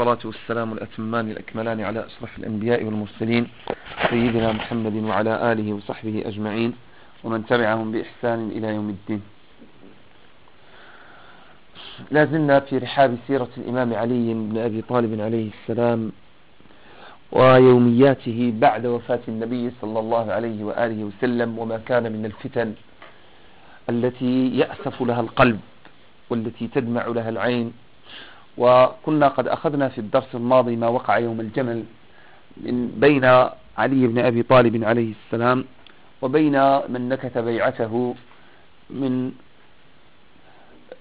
والصلاة والسلام الأتمان الأكملان على أشرف الأنبياء والمرسلين سيدنا محمد وعلى آله وصحبه أجمعين ومن تبعهم بإحسان إلى يوم الدين. لا زلنا في رحاب سيرة الإمام علي بن أبي طالب عليه السلام ويومياته بعد وفاة النبي صلى الله عليه وآله وسلم وما كان من الفتن التي يأسف لها القلب والتي تدمع لها العين وكنا قد أخذنا في الدرس الماضي ما وقع يوم الجمل من بين علي بن أبي طالب عليه السلام وبين من نكت بيعته من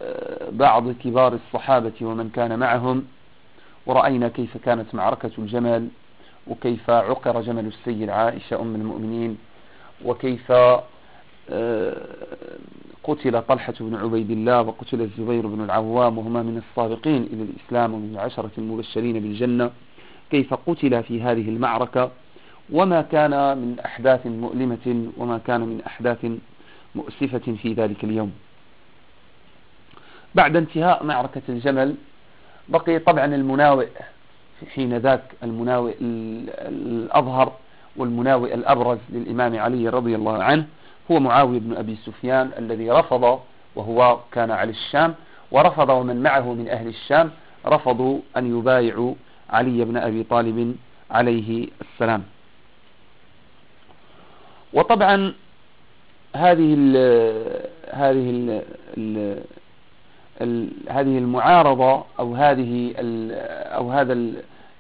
آه، بعض كبار الصحابة ومن كان معهم ورأينا كيف كانت معركة الجمل وكيف عقر جمل السيد عائشة أم المؤمنين وكيف قتل طلحة بن عبيد الله وقتل الزبير بن العوام وهما من السابقين إلى الإسلام ومن العشرة المبشرين بالجنة. كيف قتل في هذه المعركة؟ وما كان من أحداث مؤلمة وما كان من أحداث مؤسفة في ذلك اليوم. بعد انتهاء معركة الجمل بقي طبعا المناوئ حين ذاك المناوئ الأظهر والمناوئ الأبرز للإمام علي رضي الله عنه. هو معاوية بن أبي سفيان الذي رفض وهو كان على الشام ورفض ومن معه من أهل الشام رفضوا أن يبايعوا علي بن أبي طالب عليه السلام. وطبعا هذه ال هذه ال ال ال هذه المعارضة أو هذه أو هذا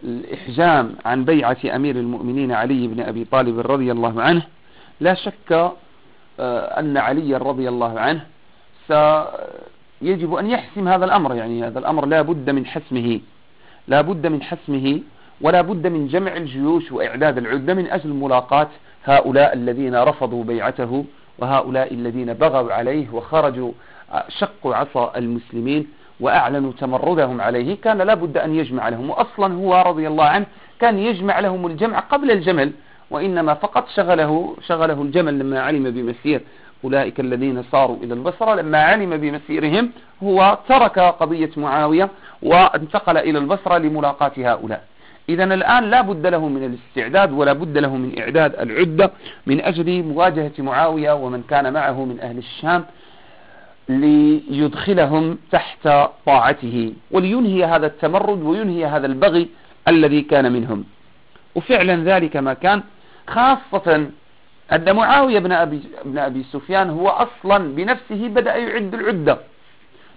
الإحجام عن بيعة أمير المؤمنين علي بن أبي طالب رضي الله عنه لا شك أن علي رضي الله عنه سيجب أن يحسم هذا الأمر يعني هذا الأمر لا بد من حسمه لا بد من حسمه ولا بد من جمع الجيوش وإعداد العدة من أجل ملاقاة هؤلاء الذين رفضوا بيعته وهؤلاء الذين بغوا عليه وخرجوا آه، شقوا عصا المسلمين وأعلنوا تمردهم عليه. كان لا بد أن يجمع لهم. وأصلا هو رضي الله عنه كان يجمع لهم الجمع قبل الجمل. وإنما فقط شغله شغله الجمل لما علم بمسير أولئك الذين صاروا إلى البصرة لما علم بمسيرهم هو ترك قضية معاوية وانتقل إلى البصرة لملاقاة هؤلاء. إذا الآن لا بد له من الاستعداد ولا بد له من إعداد العدة من أجل مواجهة معاوية ومن كان معه من أهل الشام ليدخلهم تحت طاعته ولينهي هذا التمرد وينهي هذا البغي الذي كان منهم. وفعلا ذلك ما كان خاصة أن معاوية بن أبي, بن أبي سفيان هو أصلا بنفسه بدأ يعد العدة.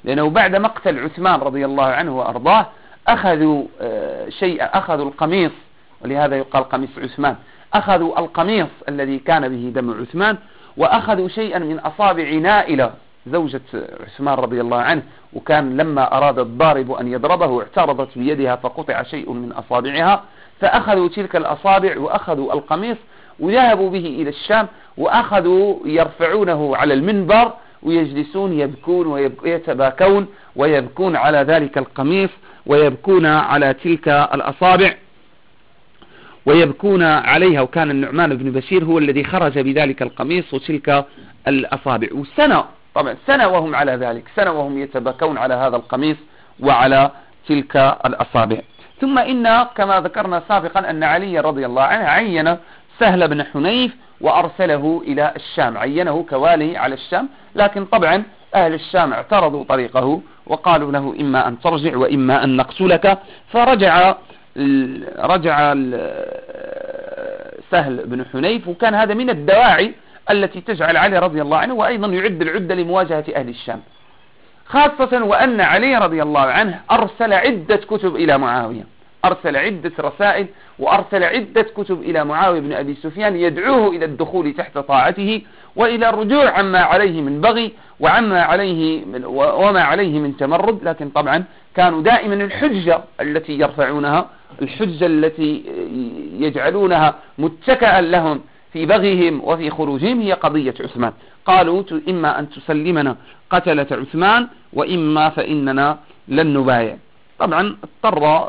لأنه بعد مقتل عثمان رضي الله عنه وأرضاه أخذوا آه، شيئا أخذوا القميص ولهذا يقال قميص عثمان. أخذوا القميص الذي كان به دم عثمان وأخذوا شيئا من أصابع نائلة زوجة عثمان رضي الله عنه. وكان لما أراد الضارب أن يضربه اعترضت بيدها فقطع شيء من أصابعها. فأخذوا تلك الأصابع وأخذوا القميص وذهبوا به إلى الشام وأخذوا يرفعونه على المنبر ويجلسون يبكون ويتباكون ويبكون على ذلك القميص ويبكون على تلك الأصابع ويبكون عليها وكان النعمان بن بشير هو الذي خرج بذلك القميص وتلك الأصابع وسنة طبعا سنة وهم على ذلك سنة وهم يتباكون على هذا القميص وعلى تلك الأصابع. ثم إن كما ذكرنا سابقا أن علي رضي الله عنه عين سهل بن حنيف وأرسله إلى الشام عينه كوالي على الشام لكن طبعا أهل الشام اعترضوا طريقه وقالوا له إما أن ترجع وإما أن نقتلك فرجع رجع سهل بن حنيف وكان هذا من الدواعي التي تجعل علي رضي الله عنه وأيضا يعد العدة لمواجهة أهل الشام. خاصة وأن علي رضي الله عنه أرسل عدة كتب إلى معاوية. أرسل عدة رسائل وأرسل عدة كتب إلى معاوية بن أبي سفيان يدعوه إلى الدخول تحت طاعته وإلى الرجوع عما عليه من بغي وعما عليه من وما عليه من تمرد. لكن طبعا كانوا دائما الحجة التي يرفعونها الحجة التي يجعلونها متكئا لهم. في بغيهم وفي خروجهم هي قضية عثمان. قالوا إما أن تسلمنا قتلة عثمان وإما فإننا لن نبايع. طبعا اضطر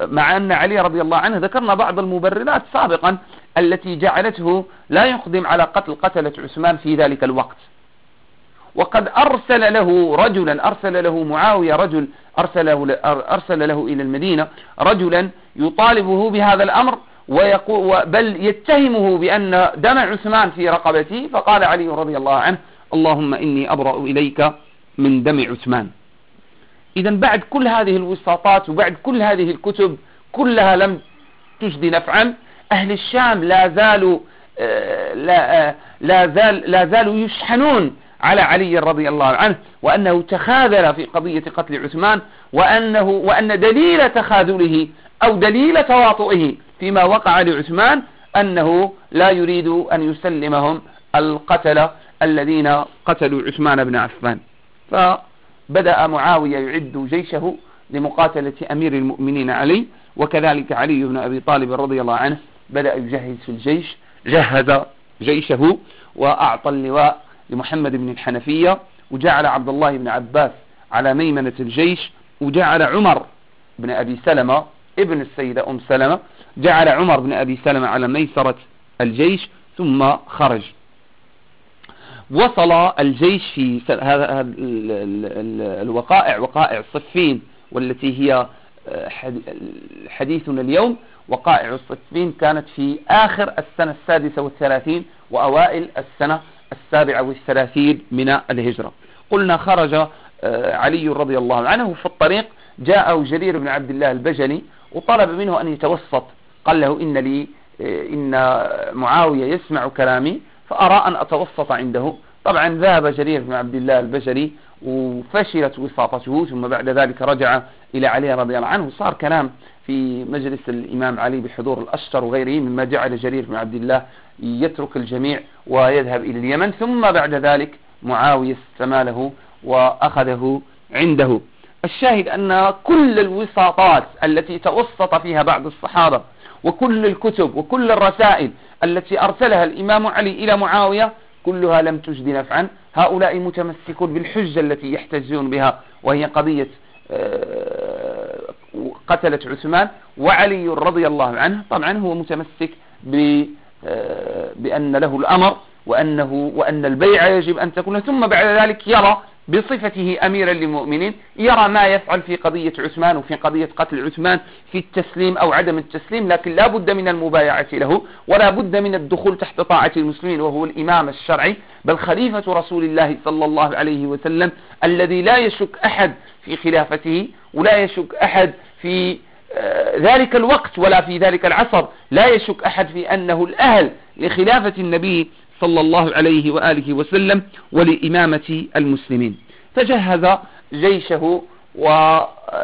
مع أن علي رضي الله عنه ذكرنا بعض المبررات سابقا التي جعلته لا يقدم على قتل قتلة عثمان في ذلك الوقت. وقد أرسل له رجلا أرسل له معاوية رجل أرسله, أرسل له إلى المدينة رجلا يطالبه بهذا الأمر. ويقول بل يتهمه بأن دم عثمان في رقبته فقال علي رضي الله عنه اللهم إني أبرأ إليك من دم عثمان. إذا بعد كل هذه الوساطات وبعد كل هذه الكتب كلها لم تجدي نفعا أهل الشام لا زالوا آه، لا, آه، لا, زال لا زالوا يشحنون على علي رضي الله عنه وأنه تخاذل في قضية قتل عثمان وأنه وأن دليل تخاذله أو دليل تواطؤه فيما وقع لعثمان أنه لا يريد أن يسلمهم القتلة الذين قتلوا عثمان بن عفان. فبدأ معاوية يعد جيشه لمقاتلة أمير المؤمنين علي وكذلك علي بن أبي طالب رضي الله عنه بدأ يجهز في الجيش جهز جيشه وأعطى اللواء لمحمد بن الحنفية وجعل عبد الله بن عباس على ميمنة الجيش وجعل عمر بن أبي سلمة ابن السيدة أم سلمة جعل عمر بن أبي سلمة على ميسرة الجيش ثم خرج. وصل الجيش في هذا الوقائع وقائع صفين والتي هي آه، حديثنا اليوم. وقائع الصفين كانت في آخر السنة السادسة والثلاثين وأوائل السنة السابعة والثلاثين من الهجرة. قلنا خرج آه، علي رضي الله عنه في الطريق جاءه جرير بن عبد الله البجلي وطلب منه أن يتوسط قال له إن لي إن معاوية يسمع كلامي فأرى أن أتوسط عنده. طبعا ذهب جرير بن عبد الله البجلي وفشلت وساطته ثم بعد ذلك رجع إلى علي رضي الله عنه. صار كلام في مجلس الإمام علي بحضور الأشتر وغيره مما جعل جرير بن عبد الله يترك الجميع ويذهب إلى اليمن. ثم بعد ذلك معاوية استماله وأخذه عنده. الشاهد أن كل الوساطات التي توسط فيها بعض الصحابة وكل الكتب وكل الرسائل التي أرسلها الإمام علي إلى معاوية كلها لم تجد نفعا. هؤلاء متمسكون بالحجة التي يحتجون بها وهي قضية آه، قتلة عثمان وعلي رضي الله عنه. طبعا هو متمسك آه، بأن له الأمر وأنه وأن البيع يجب أن تكون. ثم بعد ذلك يرى بصفته أميرا للمؤمنين يرى ما يفعل في قضية عثمان وفي قضية قتل عثمان في التسليم أو عدم التسليم لكن لا بد من المبايعة له ولا بد من الدخول تحت طاعة المسلمين وهو الإمام الشرعي. بل خليفة رسول الله صلى الله عليه وسلم الذي لا يشك أحد في خلافته ولا يشك أحد في آه، ذلك الوقت ولا في ذلك العصر لا يشك أحد في أنه الأهل لخلافة النبي صلى الله عليه وآله وسلم ولإمامة المسلمين. فجهز جيشه وانطلق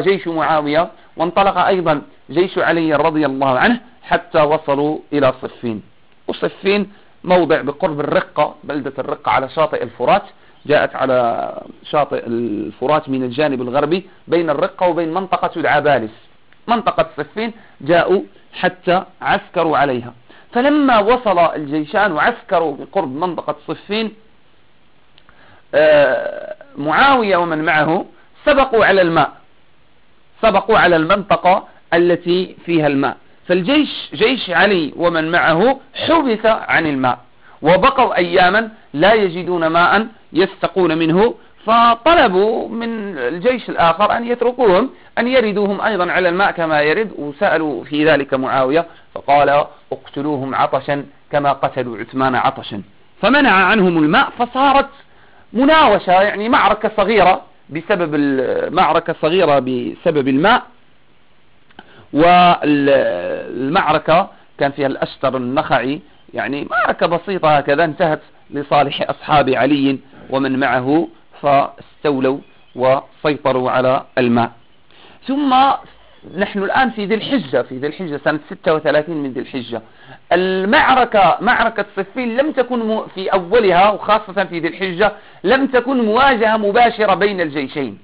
جيش معاوية وانطلق أيضا جيش علي رضي الله عنه حتى وصلوا إلى صفين. وصفين موضع بقرب الرقة بلدة الرقة على شاطئ الفرات. جاءت على شاطئ الفرات من الجانب الغربي بين الرقة وبين منطقة العبالس. منطقة صفين جاءوا حتى عسكروا عليها. فلما وصل الجيشان وعسكروا بقرب منطقة صفين آه، معاوية ومن معه سبقوا على الماء. سبقوا على المنطقة التي فيها الماء. فالجيش جيش علي ومن معه حبث عن الماء. وبقوا أياما لا يجدون ماء يستقون منه فطلبوا من الجيش الآخر أن يتركوهم أن يردوهم أيضا على الماء كما يرد وسألوا في ذلك معاوية فقال اقتلوهم عطشا كما قتلوا عثمان عطشا. فمنع عنهم الماء فصارت مناوشة يعني معركة صغيرة بسبب معركة صغيرة بسبب الماء. والمعركة كان فيها الأشتر النخعي يعني معركة بسيطة هكذا انتهت لصالح أصحاب علي ومن معه فاستولوا وسيطروا على الماء. ثم نحن الآن في ذي الحجة في ذي الحجة سنة 36 من ذي الحجة. المعركة معركة صفين لم تكن في أولها وخاصة في ذي الحجة لم تكن مواجهة مباشرة بين الجيشين.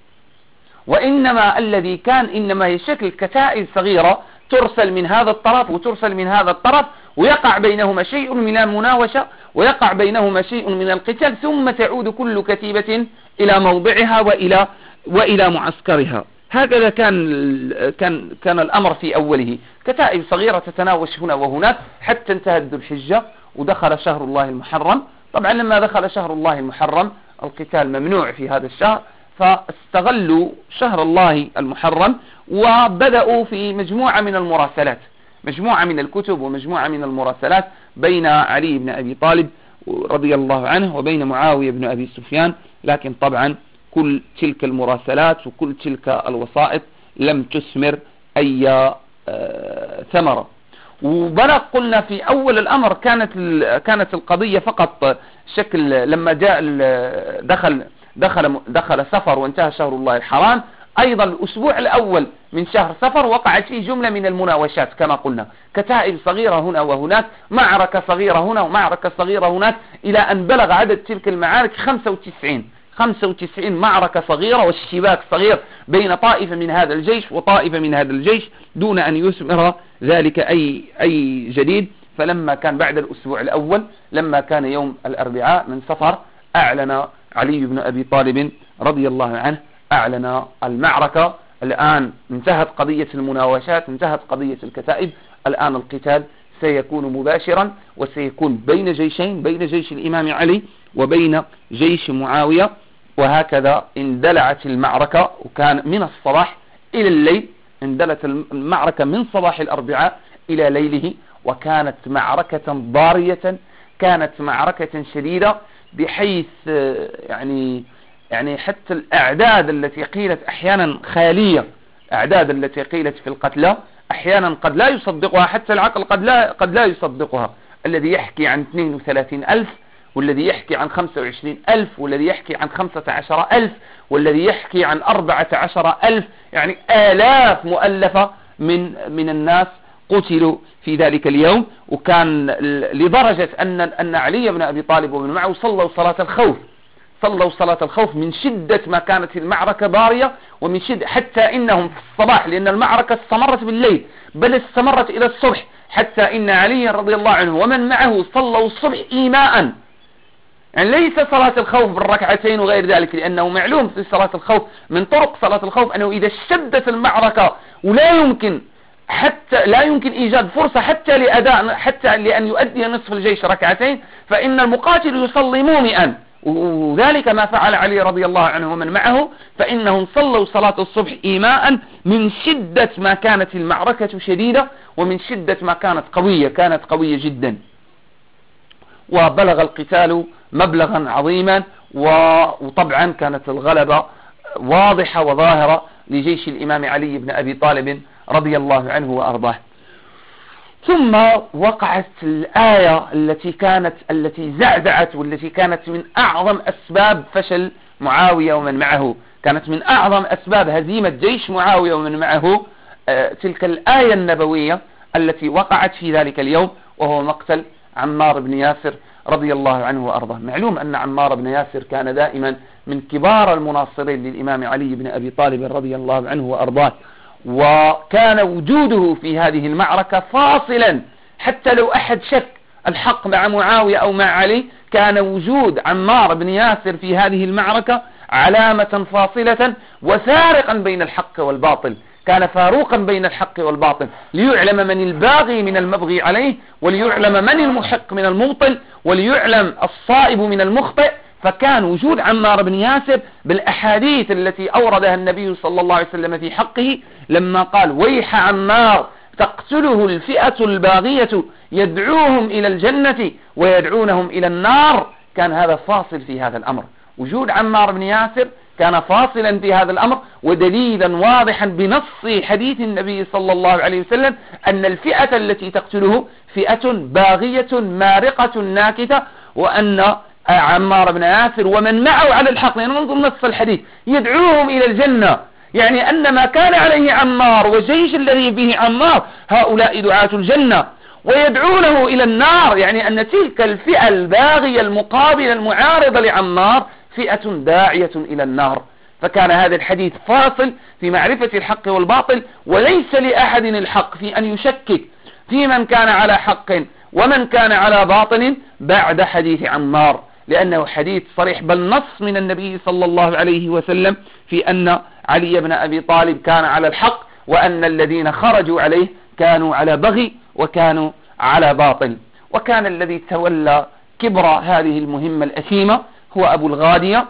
وإنما الذي كان إنما هي شكل كتائب صغيرة ترسل من هذا الطرف وترسل من هذا الطرف ويقع بينهما شيء من المناوشة ويقع بينهما شيء من القتال ثم تعود كل كتيبة إلى موضعها وإلى وإلى معسكرها. هكذا كان كان كان الأمر في أوله. كتائب صغيرة تتناوش هنا وهناك حتى انتهت ذو الحجة ودخل شهر الله المحرم. طبعا لما دخل شهر الله المحرم القتال ممنوع في هذا الشهر فاستغلوا شهر الله المحرم وبدأوا في مجموعة من المراسلات. مجموعة من الكتب ومجموعة من المراسلات بين علي بن أبي طالب رضي الله عنه وبين معاوية بن أبي سفيان لكن طبعا كل تلك المراسلات وكل تلك الوسائط لم تثمر أي آه، ثمرة. وبلغ قلنا في أول الأمر كانت كانت القضية فقط شكل لما جاء دخل دخل دخل سفر وانتهى شهر الله الحرام أيضا الأسبوع الأول من شهر سفر وقعت فيه جملة من المناوشات كما قلنا. كتائب صغيرة هنا وهناك معركة صغيرة هنا ومعركة صغيرة هناك إلى أن بلغ عدد تلك المعارك 95 95 معركة صغيرة والشباك صغير بين طائفة من هذا الجيش وطائفة من هذا الجيش دون أن يثمر ذلك أي, أي جديد. فلما كان بعد الأسبوع الأول لما كان يوم الأربعاء من سفر أعلن علي بن أبي طالب رضي الله عنه أعلن المعركة. الآن انتهت قضية المناوشات انتهت قضية الكتائب. الآن القتال سيكون مباشرا وسيكون بين جيشين بين جيش الإمام علي وبين جيش معاوية. وهكذا اندلعت المعركة وكان من الصباح إلى الليل اندلت المعركة من صباح الأربعاء إلى ليله وكانت معركة ضارية كانت معركة شديدة بحيث يعني يعني حتى الأعداد التي قيلت أحيانا خيالية أعداد التي قيلت في القتلى أحيانا قد لا يصدقها حتى العقل قد لا, قد لا يصدقها. الذي يحكي عن 32 ألف والذي يحكي عن 25 ألف والذي يحكي عن 15 ألف والذي يحكي عن 14 ألف يعني آلاف مؤلفة من, من الناس قتلوا في ذلك اليوم. وكان لدرجة أن, أن علي بن أبي طالب ومن معه صلوا صلاة الخوف. صلوا صلاة الخوف من شدة ما كانت المعركة ضارية ومن شدة حتى إنهم في الصباح لأن المعركة استمرت بالليل بل استمرت إلى الصبح حتى إن علي رضي الله عنه ومن معه صلوا الصبح إيماء. يعني ليس صلاة الخوف بالركعتين وغير ذلك لأنه معلوم في صلاة الخوف من طرق صلاة الخوف أنه إذا اشتدت المعركة ولا يمكن حتى لا يمكن إيجاد فرصة حتى لأداء حتى لأن يؤدي نصف الجيش ركعتين فإن المقاتل يصلي مومئا. وذلك ما فعل علي رضي الله عنه ومن معه فإنهم صلوا صلاة الصبح إيماء من شدة ما كانت المعركة شديدة ومن شدة ما كانت قوية كانت قوية جدا. وبلغ القتال مبلغا عظيما وطبعا كانت الغلبة واضحة وظاهرة لجيش الإمام علي بن أبي طالب رضي الله عنه وأرضاه. ثم وقعت الآية التي كانت التي زعزعت والتي كانت من أعظم أسباب فشل معاوية ومن معه. كانت من أعظم أسباب هزيمة جيش معاوية ومن معه. آه، تلك الآية النبوية التي وقعت في ذلك اليوم وهو مقتل عمار بن ياسر رضي الله عنه وأرضاه. معلوم أن عمار بن ياسر كان دائما من كبار المناصرين للإمام علي بن أبي طالب رضي الله عنه وأرضاه. وكان وجوده في هذه المعركة فاصلا. حتى لو أحد شك الحق مع معاوية أو مع علي كان وجود عمار بن ياسر في هذه المعركة علامة فاصلة وفارقا بين الحق والباطل. كان فاروقا بين الحق والباطل ليعلم من الباغي من المبغي عليه وليعلم من المحق من المبطل وليعلم الصائب من المخطئ. فكان وجود عمار بن ياسر بالأحاديث التي أوردها النبي صلى الله عليه وسلم في حقه لما قال ويح عمار تقتله الفئة الباغية يدعوهم إلى الجنة ويدعونهم إلى النار. كان هذا فاصل في هذا الأمر. وجود عمار بن ياسر كان فاصلا في هذا الأمر ودليلا واضحا بنص حديث النبي صلى الله عليه وسلم أن الفئة التي تقتله فئة باغية مارقة ناكتة وأن عمار بن ياسر ومن معه على الحق يعني ننظر نص الحديث يدعوهم إلى الجنة. يعني أن ما كان عليه عمار والجيش الذي به عمار هؤلاء دعاة الجنة. ويدعونه إلى النار يعني أن تلك الفئة الباغية المقابلة المعارضة لعمار فئة داعية إلى النار. فكان هذا الحديث فاصل في معرفة الحق والباطل وليس لأحد الحق في أن يشكك في من كان على حق ومن كان على باطل بعد حديث عمار لأنه حديث صريح بل نص من النبي صلى الله عليه وسلم في أن علي بن أبي طالب كان على الحق وأن الذين خرجوا عليه كانوا على بغي وكانوا على باطل. وكان الذي تولى كبر هذه المهمة الأثيمة هو أبو الغادية.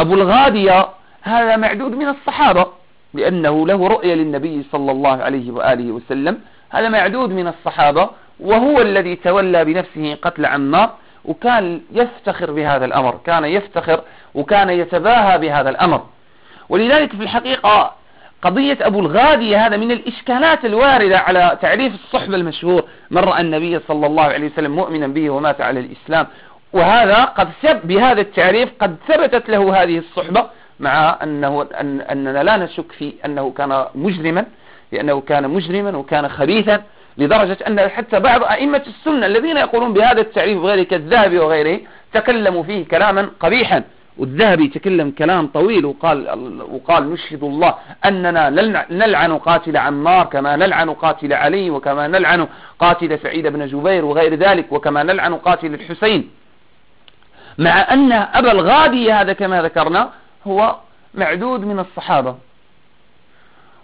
أبو الغادية هذا معدود من الصحابة لأنه له رؤية للنبي صلى الله عليه وآله وسلم. هذا معدود من الصحابة وهو الذي تولى بنفسه قتل عمار وكان يفتخر بهذا الأمر كان يفتخر وكان يتباهى بهذا الأمر. ولذلك في الحقيقة قضية أبو الغادية هذا من الإشكالات الواردة على تعريف الصحبة المشهور. من رأى النبي صلى الله عليه وسلم مؤمنا به ومات على الإسلام وهذا قد بهذا التعريف قد ثبتت له هذه الصحبة مع أنه أن أننا لا نشك في أنه كان مجرما لأنه كان مجرما وكان خبيثا لدرجة أن حتى بعض أئمة السنة الذين يقولون بهذا التعريف وغيره كالذهبي وغيره تكلموا فيه كلاما قبيحا. والذهبي تكلم كلام طويل وقال وقال نشهد الله أننا نلعن قاتل عمار كما نلعن قاتل علي وكما نلعن قاتل سعيد بن جبير وغير ذلك وكما نلعن قاتل الحسين. مع أن أبا الغادي هذا كما ذكرنا هو معدود من الصحابة.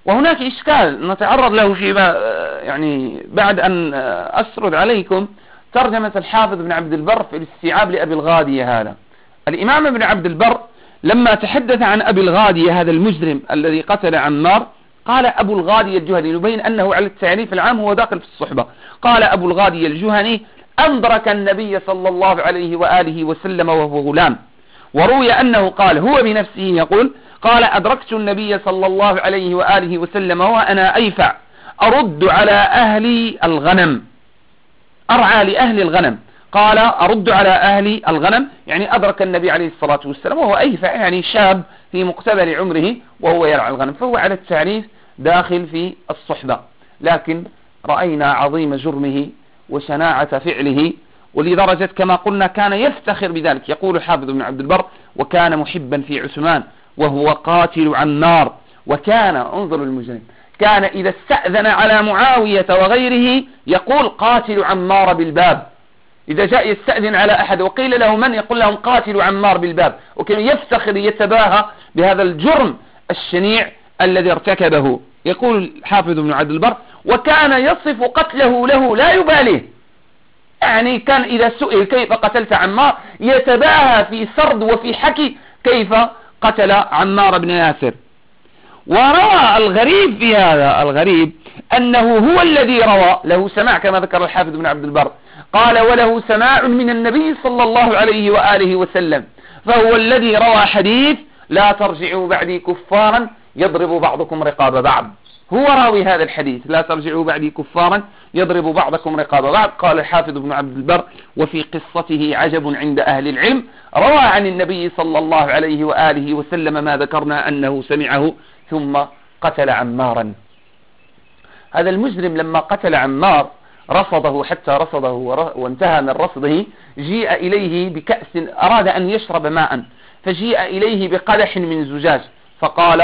وهناك إشكال نتعرض له فيما يعني بعد أن أسرد عليكم ترجمة الحافظ بن عبد البر في الاستيعاب لأبي الغادية هذا. الإمام ابن عبد البر لما تحدث عن أبي الغادية هذا المجرم الذي قتل عمار قال أبو الغادية الجهني يبين أنه على التعريف العام هو داخل في الصحبة. قال أبو الغادية الجهني أنظرك النبي صلى الله عليه وآله وسلم وهو غلام. وروي أنه قال هو بنفسه يقول قال أدركت النبي صلى الله عليه وآله وسلم وأنا أيفع أرد على أهل الغنم. أرعى لأهل الغنم. قال أرد على أهل الغنم. يعني أدرك النبي عليه الصلاة والسلام وهو أيفع يعني شاب في مقتبل عمره وهو يرعى الغنم. فهو على التعريف داخل في الصحبة. لكن رأينا عظيم جرمه وشناعة فعله ولدرجة كما قلنا كان يفتخر بذلك. يقول حافظ بن عبد البر وكان محبا في عثمان وهو قاتل عمار وكان انظر المجرم كان إذا استأذن على معاوية وغيره يقول قاتل عمار بالباب. إذا جاء يستأذن على أحد وقيل له من؟ يقول لهم قاتل عمار بالباب. وكان يفتخر يتباهى بهذا الجرم الشنيع الذي ارتكبه. يقول حافظ بن عبد البر وكان يصف قتله له لا يباليه. يعني كان إذا سئل كيف قتلت عمار يتباهى في سرد وفي حكي كيف قتل عمار بن ياسر. وروى الغريب في هذا الغريب أنه هو الذي روى له سماع كما ذكر الحافظ بن عبد البر قال وله سماع من النبي صلى الله عليه وآله وسلم فهو الذي روى حديث لا ترجعوا بعدي كفارا يضرب بعضكم رقاب بعض. هو راوي هذا الحديث. لا ترجعوا بعدي كفارا يضرب بعضكم رقاب بعض. قال الحافظ بن عبد البر وفي قصته عجب عند أهل العلم. روى عن النبي صلى الله عليه وآله وسلم ما ذكرنا أنه سمعه ثم قتل عمارا. هذا المجرم لما قتل عمار رصده حتى رصده وانتهى من رصده جيء إليه بكأس أراد أن يشرب ماء فجيء إليه بقدح من زجاج فقال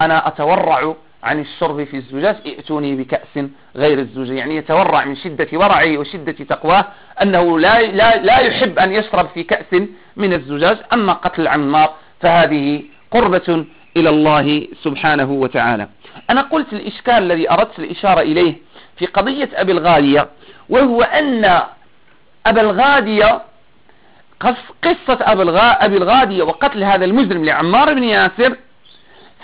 أنا أتورع عن الشرب في الزجاج ائتوني بكأس غير الزجاج. يعني يتورع من شدة ورعه وشدة تقواه أنه لا, لا, لا يحب أن يشرب في كأس من الزجاج. أما قتل عمار فهذه قربة إلى الله سبحانه وتعالى. أنا قلت الإشكال الذي أردت الإشارة إليه في قضية أبي الغادية وهو أن أبا الغادية قصة أبي الغادية وقتل هذا المجرم لعمار بن ياسر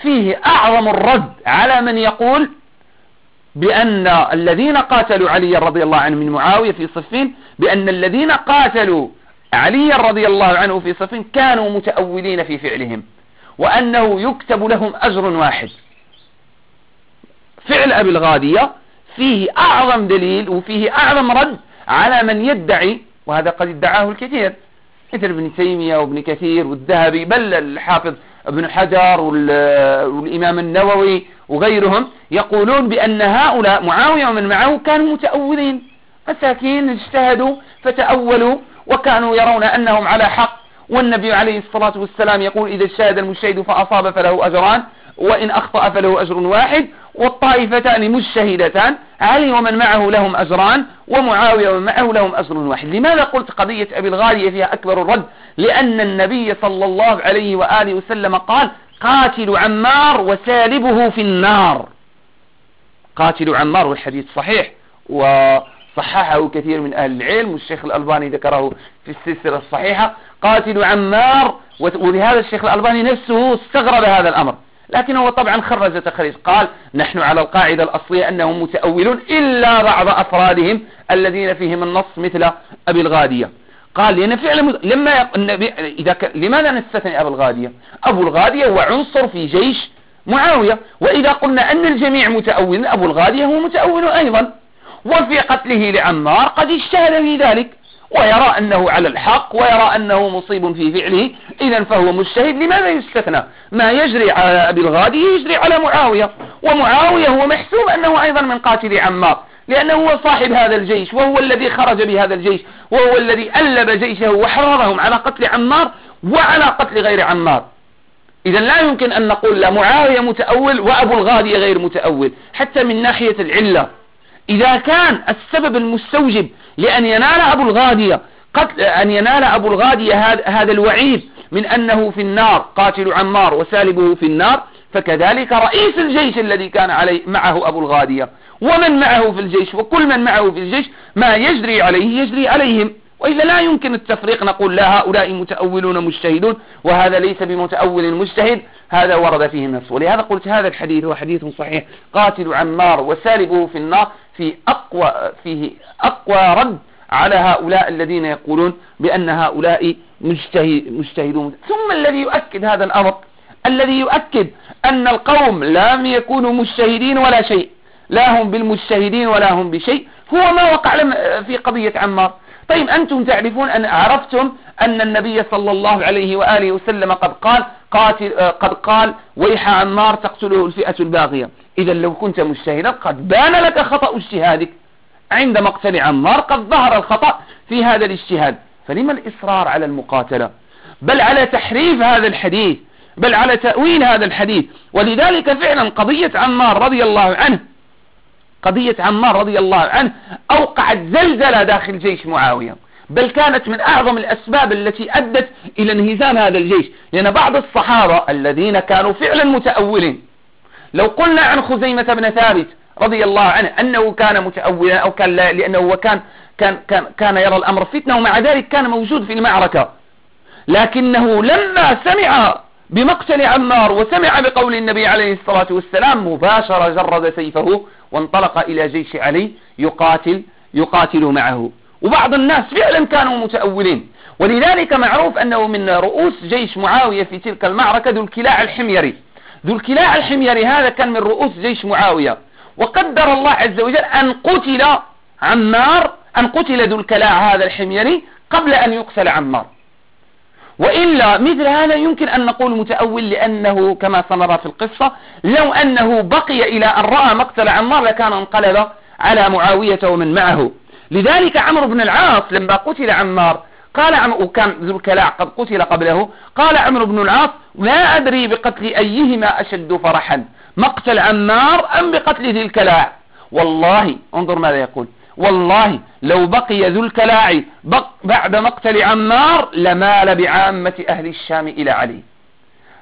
فيه أعظم الرد على من يقول بأن الذين قاتلوا علي رضي الله عنه من معاوية في صفين بأن الذين قاتلوا علي رضي الله عنه في صفين كانوا متأولين في فعلهم وأنه يكتب لهم أجر واحد. فعل أبي الغادية فيه أعظم دليل وفيه أعظم رد على من يدعي وهذا قد ادعاه الكثير مثل ابن تيمية وابن كثير والذهبي بل الحافظ ابن حجر والإمام النووي وغيرهم يقولون بأن هؤلاء معاوية ومن معه كانوا متأولين. مساكين اجتهدوا فتأولوا وكانوا يرون أنهم على حق. والنبي عليه الصلاة والسلام يقول إذا اجتهد المجتهد فأصاب فله أجران وإن أخطأ فله أجر واحد والطائفتان مجتهدتان علي ومن معه لهم أجران ومعاوية ومن معه لهم أجر واحد. لماذا قلت قضية أبي الغالية فيها أكبر الرد؟ لأن النبي صلى الله عليه وآله وسلم قال قاتل عمار وسالبه في النار. قاتل عمار والحديث صحيح و صححه كثير من أهل العلم والشيخ الألباني ذكره في السلسلة الصحيحة. قاتل عمار ولهذا الشيخ الألباني نفسه استغرب هذا الأمر. لكنه طبعا خرج تخريج. قال نحن على القاعدة الأصلية أنهم متأولون إلا بعض أفرادهم الذين فيهم النص مثل أبي الغادية. قال لأن فعلا لما النبي إذا ك... لماذا نستثني أبو الغادية؟ أبو الغادية هو عنصر في جيش معاوية. وإذا قلنا أن الجميع متأول أبو الغادية هو متأول أيضا. وفي قتله لعمار قد اجتهد في ذلك. ويرى أنه على الحق ويرى أنه مصيب في فعله. إذا فهو مجتهد لماذا يستثنى؟ ما يجري على أبي الغادي يجري على معاوية ومعاوية هو محسوب أنه أيضا من قاتل عمار لأنه هو صاحب هذا الجيش وهو الذي خرج بهذا الجيش وهو الذي ألب جيشه وحررهم على قتل عمار وعلى قتل غير عمار. إذا لا يمكن أن نقول لا معاوية متأول وأبو الغادي غير متأول حتى من ناحية العلة. إذا كان السبب المستوجب لأن ينال أبو الغادية قتل أن ينال أبو الغادية هذا الوعيد من أنه في النار قاتل عمار وسالبه في النار فكذلك رئيس الجيش الذي كان عليه معه أبو الغادية. ومن معه في الجيش وكل من معه في الجيش ما يجري عليه يجري عليهم. وإلا لا يمكن التفريق نقول لا هؤلاء متأولون مجتهدون وهذا ليس بمتأول مجتهد هذا ورد فيه النص. ولهذا قلت هذا الحديث هو حديث صحيح. قاتل عمار وسالبه في النار في أقوى فيه أقوى رد على هؤلاء الذين يقولون بأن هؤلاء مجتهد مجتهدون. ثم الذي يؤكد هذا الأمر الذي يؤكد أن القوم لم يكونوا مجتهدين ولا شيء. لا هم بالمجتهدين ولا هم بشيء. هو ما وقع في قضية عمار. طيب أنتم تعرفون أن عرفتم أن النبي صلى الله عليه وآله وسلم قد قال قاتل قد قال ويح عمار تقتله الفئة الباغية. إذا لو كنت مجتهدا قد بان لك خطأ اجتهادك. عند مقتل عمار قد ظهر الخطأ في هذا الاجتهاد. فلما الإصرار على المقاتلة؟ بل على تحريف هذا الحديث بل على تأويل هذا الحديث. ولذلك فعلا قضية عمار رضي الله عنه قضية عمار رضي الله عنه أوقعت زلزلة داخل جيش معاوية. بل كانت من أعظم الأسباب التي أدت إلى انهزام هذا الجيش. لأن بعض الصحابة الذين كانوا فعلا متأولين لو قلنا عن خزيمة بن ثابت رضي الله عنه أنه كان متأولا أو كان لا لأنه كان كان كان كان يرى الأمر فتنة ومع ذلك كان موجود في المعركة. لكنه لما سمع بمقتل عمار وسمع بقول النبي عليه الصلاة والسلام مباشرة جرد سيفه وانطلق إلى جيش علي يقاتل يقاتل معه. وبعض الناس فعلا كانوا متأولين. ولذلك معروف أنه من رؤوس جيش معاوية في تلك المعركة ذو الكلاع الحميري. ذو الكلاع الحميري هذا كان من رؤوس جيش معاوية. وقدر الله عز وجل أن قتل عمار أن قتل ذو الكلاع هذا الحميري قبل أن يقتل عمار. وإلا مثل هذا يمكن أن نقول متأول لأنه كما سنرى في القصة لو أنه بقي إلى أن رأى مقتل عمار لكان انقلب على معاوية ومن معه. لذلك عمرو بن العاص لما قتل عمار قال عم وكان ذو الكلاع قد قتل قبله. قال عمرو بن العاص لا أدري بقتل أيهما أشد فرحا مقتل عمار أم بقتل ذي الكلاع؟ والله انظر ماذا يقول. والله لو بقي ذو الكلاع بعد مقتل عمار لمال بعامة أهل الشام إلى علي.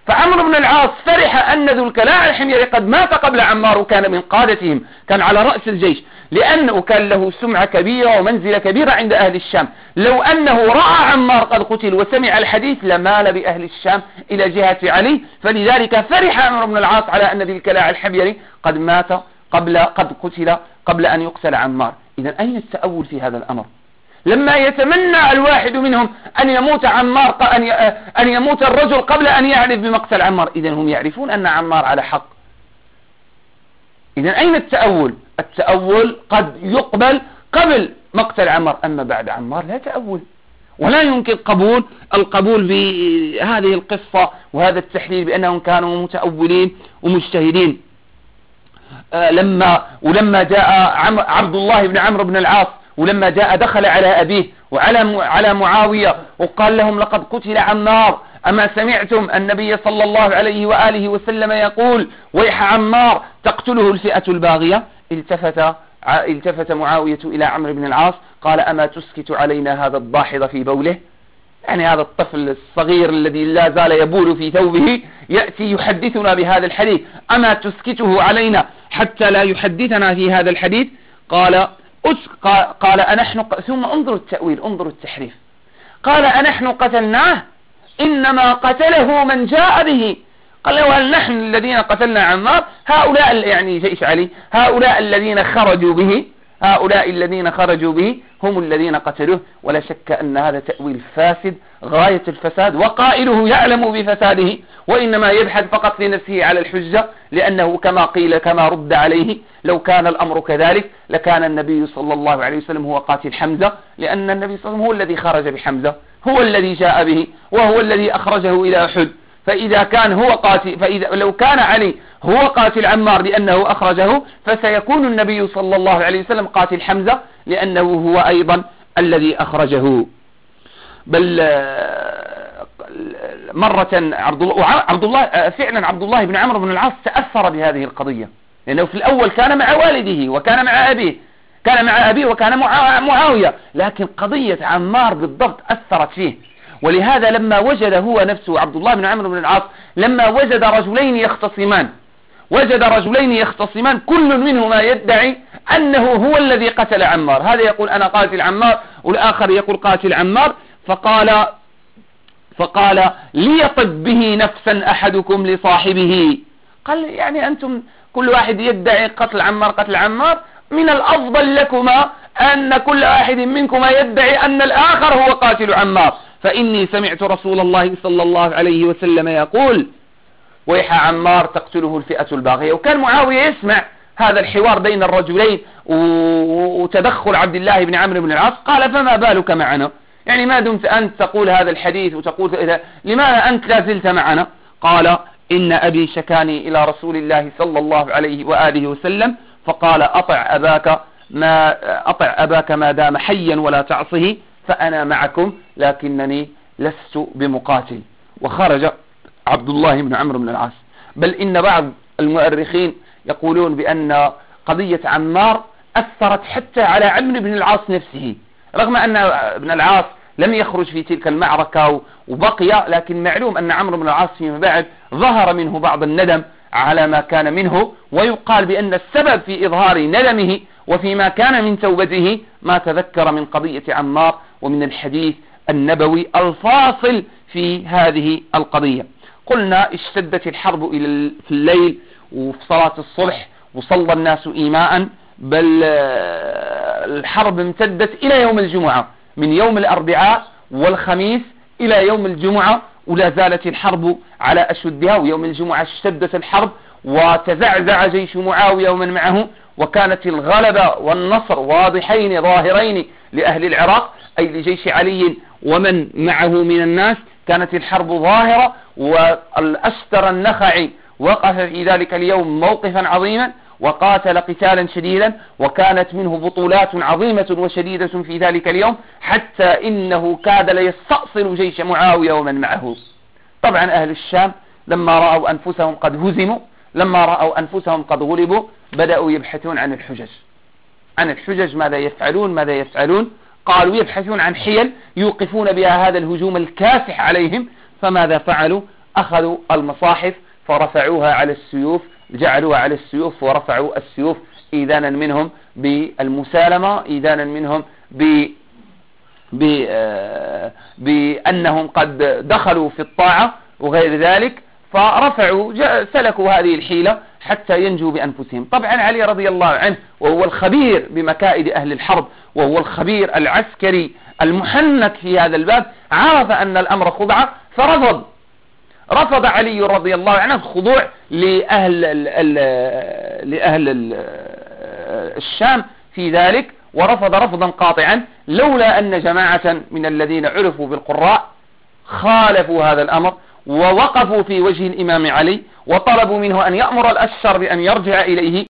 فعمرو بن العاص فرح أن ذو الكلاع الحميري قد مات قبل عمار وكان من قادتهم كان على رأس الجيش. لأنه كان له سمعة كبيرة ومنزلة كبيرة عند أهل الشام. لو أنه رأى عمار قد قتل وسمع الحديث لمال بأهل الشام إلى جهة علي فلذلك فرح عمرو بن العاص على أن ذي الكلاع الحميري قد مات قبل قد قتل قبل أن يقتل عمار. إذا أين التأول في هذا الأمر؟ لما يتمنى الواحد منهم أن يموت عمار أن أن يموت الرجل قبل أن يعرف بمقتل عمار. إذا هم يعرفون أن عمار على حق. إذا أين التأول؟ التأول قد يقبل قبل مقتل عمار. أما بعد عمار لا تأول. ولا يمكن قبول القبول بهذه القصة وهذا التحليل بأنهم كانوا متأولين ومجتهدين. آه، لما ولما جاء عبد الله بن عمرو بن العاص ولما جاء دخل على أبيه وعلى على معاوية وقال لهم لقد قتل عمار أما سمعتم النبي صلى الله عليه وآله وسلم يقول ويح عمار تقتله الفئة الباغية؟ التفت التفت معاوية إلى عمرو بن العاص قال أما تسكت علينا هذا الضاحض في بوله؟ يعني هذا الطفل الصغير الذي لا زال يبول في ثوبه يأتي يحدثنا بهذا الحديث. أما تسكته علينا حتى لا يحدثنا في هذا الحديث؟ قال قال أنحن ثم انظروا التأويل انظروا التحريف. قال أنحن قتلناه؟ إنما قتله من جاء به. قال له هل نحن الذين قتلنا عمار؟ هؤلاء يعني جيش علي هؤلاء الذين خرجوا به هؤلاء الذين خرجوا به هم الذين قتلوه. ولا شك أن هذا تأويل فاسد غاية الفساد وقائله يعلم بفساده. وإنما يبحث فقط لنفسه على الحجة لأنه كما قيل كما رد عليه لو كان الأمر كذلك لكان النبي صلى الله عليه وسلم هو قاتل حمزة لأن النبي صلى الله عليه وسلم هو الذي خرج بحمزة هو الذي جاء به وهو الذي أخرجه إلى أحد. فإذا كان هو قاتل فإذا لو كان علي هو قاتل عمار لأنه أخرجه فسيكون النبي صلى الله عليه وسلم قاتل حمزة لأنه هو أيضا الذي أخرجه. بل آه، مرة عبد الله, آه، فعلا عبد الله بن عمرو بن العاص تأثر بهذه القضية. لأنه في الأول كان مع والده وكان مع أبيه كان مع أبيه وكان معاوية لكن قضية عمار بالضبط أثرت فيه. ولهذا لما وجد هو نفسه عبد الله بن عمرو بن العاص لما وجد رجلين يختصمان وجد رجلين يختصمان كل منهما يدعي أنه هو الذي قتل عمار. هذا يقول أنا قاتل عمار والآخر يقول قاتل عمار. فقال فقال ليطب به نفسا أحدكم لصاحبه. قال يعني أنتم كل واحد يدعي قتل عمار قتل عمار. من الأفضل لكما أن كل واحد منكما يدعي أن الآخر هو قاتل عمار. فإني سمعت رسول الله صلى الله عليه وسلم يقول ويح عمار تقتله الفئة الباغية. وكان معاوية يسمع هذا الحوار بين الرجلين وتدخل عبد الله بن عمرو بن العاص قال فما بالك معنا؟ يعني ما دمت أنت تقول هذا الحديث وتقول إذا لماذا أنت لا زلت معنا؟ قال إن أبي شكاني إلى رسول الله صلى الله عليه وآله وسلم فقال أطع أباك ما أطع أباك ما دام حيا ولا تعصه. فأنا معكم لكنني لست بمقاتل. وخرج عبد الله بن عمرو بن العاص. بل إن بعض المؤرخين يقولون بأن قضية عمار أثرت حتى على عمرو بن العاص نفسه. رغم أن ابن العاص لم يخرج في تلك المعركة وبقي لكن معلوم أن عمرو بن العاص فيما بعد ظهر منه بعض الندم على ما كان منه ويقال بأن السبب في إظهار ندمه وفيما كان من توبته ما تذكر من قضية عمار ومن الحديث النبوي الفاصل في هذه القضية. قلنا اشتدت الحرب إلى في الليل وفي صلاة الصبح وصلى الناس إيماء بل آه، الحرب امتدت إلى يوم الجمعة. من يوم الأربعاء والخميس إلى يوم الجمعة ولا زالت الحرب على أشدها. ويوم الجمعة اشتدت الحرب وتزعزع جيش معاوية ومن معه وكانت الغلبة والنصر واضحين ظاهرين لأهل العراق أي لجيش علي ومن معه من الناس كانت الحرب ظاهرة والأشتر النخعي وقف في ذلك اليوم موقفا عظيما وقاتل قتالا شديدا وكانت منه بطولات عظيمة وشديدة في ذلك اليوم حتى إنه كاد ليستأصل جيش معاوية ومن معه. طبعا أهل الشام لما رأوا أنفسهم قد هزموا لما رأوا أنفسهم قد غلبوا بدأوا يبحثون عن الحجج. عن الحجج ماذا يفعلون ماذا يفعلون؟ قالوا يبحثون عن حيل يوقفون بها هذا الهجوم الكاسح عليهم فماذا فعلوا؟ أخذوا المصاحف فرفعوها على السيوف جعلوها على السيوف ورفعوا السيوف إيذانا منهم بالمسالمة إيذانا منهم ب آه، بأنهم قد دخلوا في الطاعة وغير ذلك. فرفعوا سلكوا هذه الحيلة حتى ينجوا بأنفسهم. طبعا علي رضي الله عنه وهو الخبير بمكائد أهل الحرب وهو الخبير العسكري المحنك في هذا الباب عرف أن الأمر خضعة فرفض. رفض علي رضي الله عنه الخضوع لأهل, لأهل الشام في ذلك ورفض رفضا قاطعا لولا أن جماعة من الذين عرفوا بالقراء خالفوا هذا الأمر. ووقفوا في وجه الإمام علي وطلبوا منه أن يأمر الأشر بأن يرجع إليه